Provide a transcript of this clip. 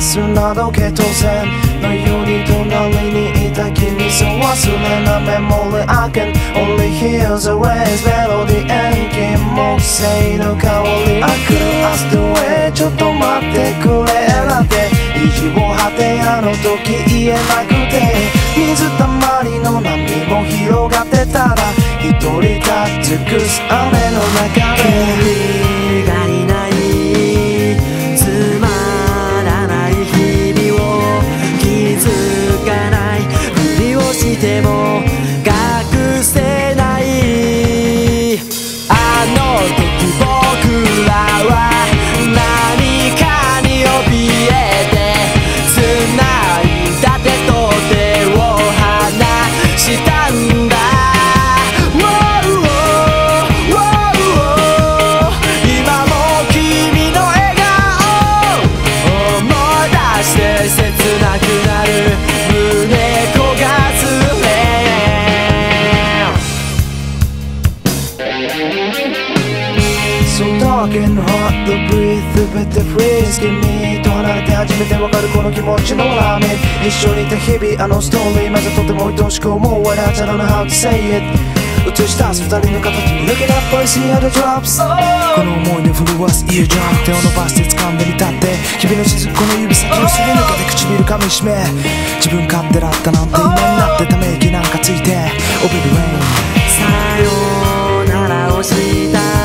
すなどけ当然のように隣にいた君そう忘れなメモリ I can only hear the waves メロディ遠近木星の香り I could ask the way ちょっと待ってくれなんて意地を果てあの時言えなくて水たまりの波も広がってたら一人立つくす雨の中で So dark and hot the breathe but the freeze 君と離れて初めてわかるこの気持ちのラーメン。一緒にいた日々あのストーリーまずとても愛しく思う What I don't know how to say it 映し出す二人の形に Looking up I see how the drops この思いで震わす Ear drum 手を伸ばして掴んでみたって。君の雫の指先をすり抜けて唇噛みしめ。自分勝手だったなんて今になってため息なんかついて。Oh baby rain さよならをした